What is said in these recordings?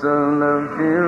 في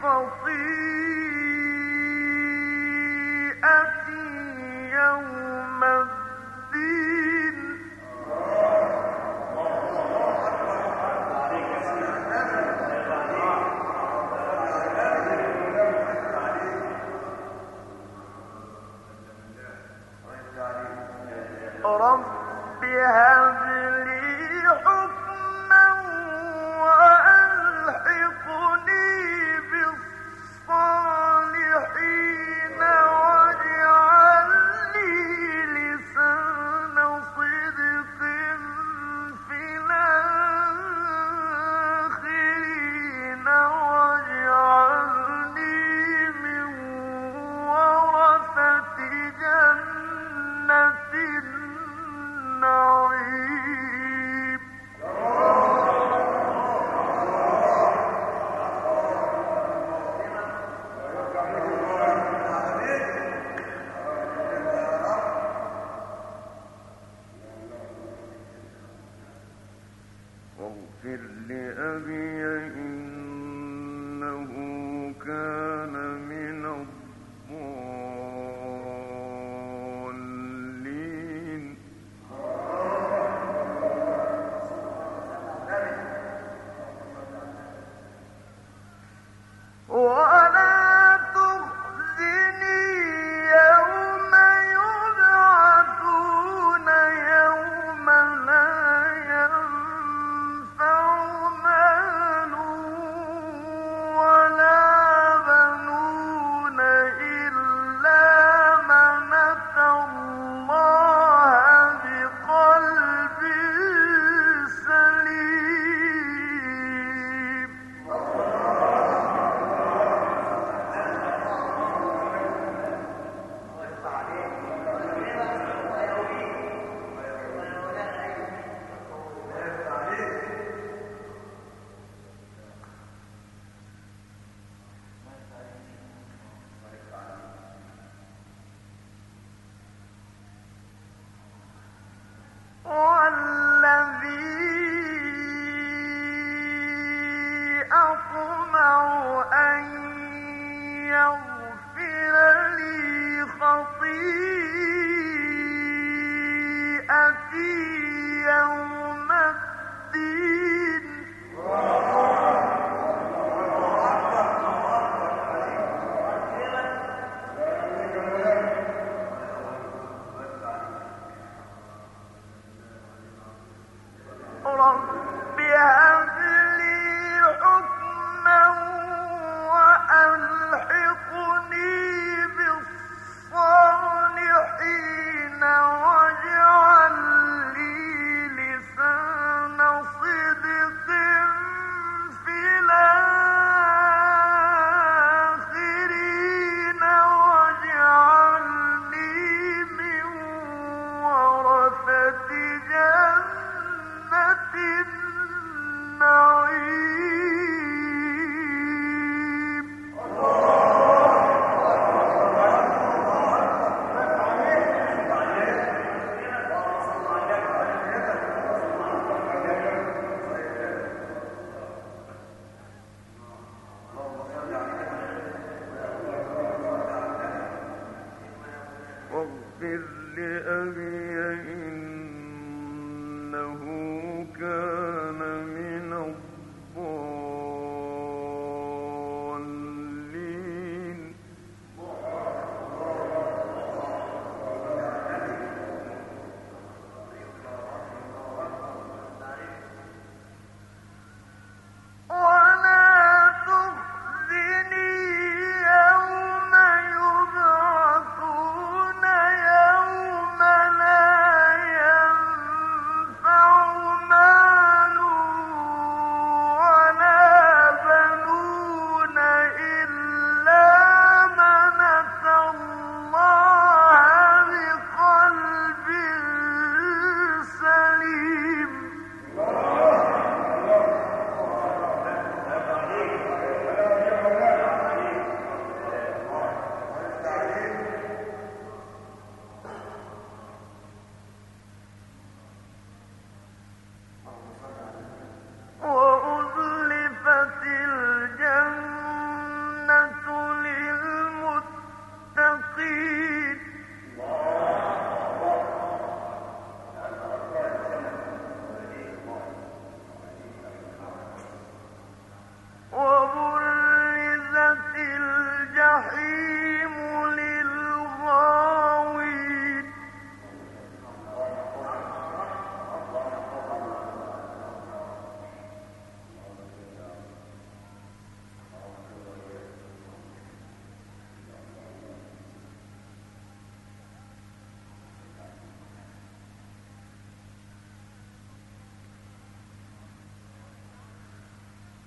fulfill.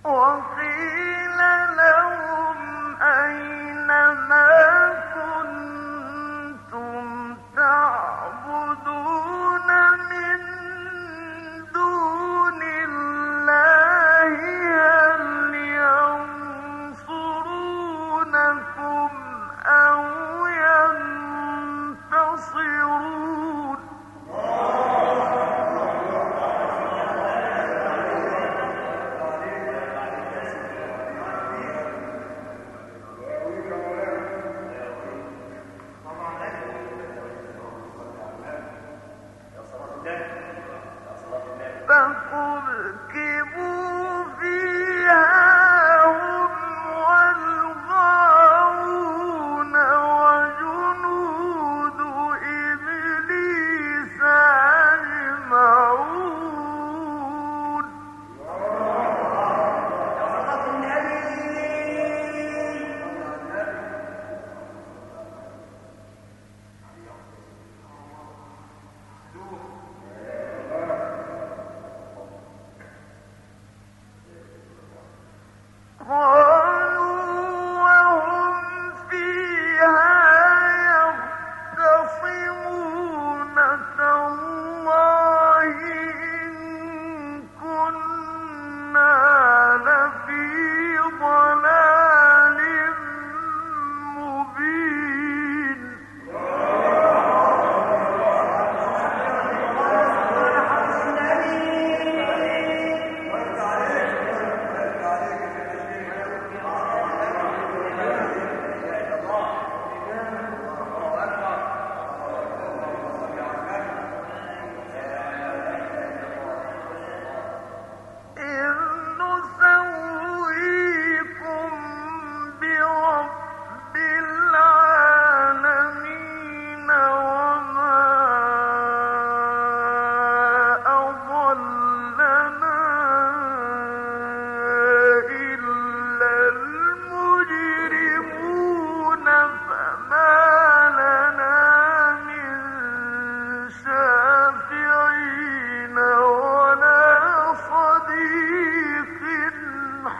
忘记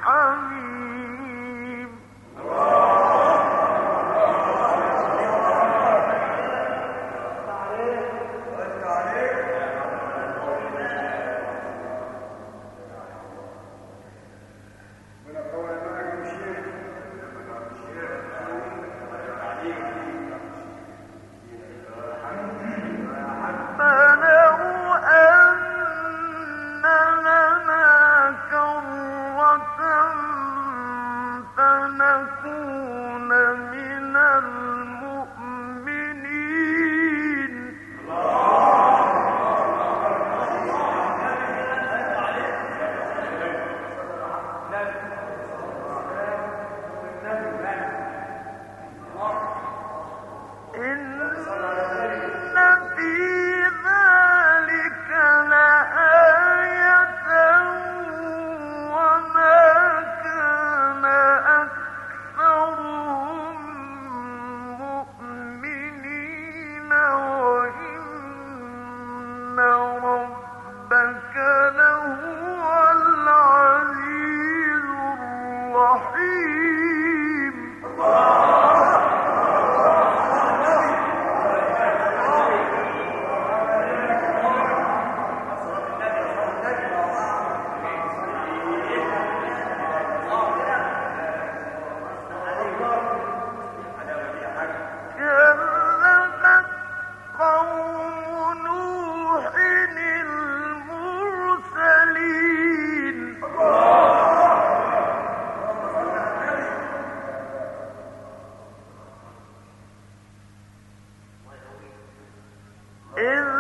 فاتقوا الله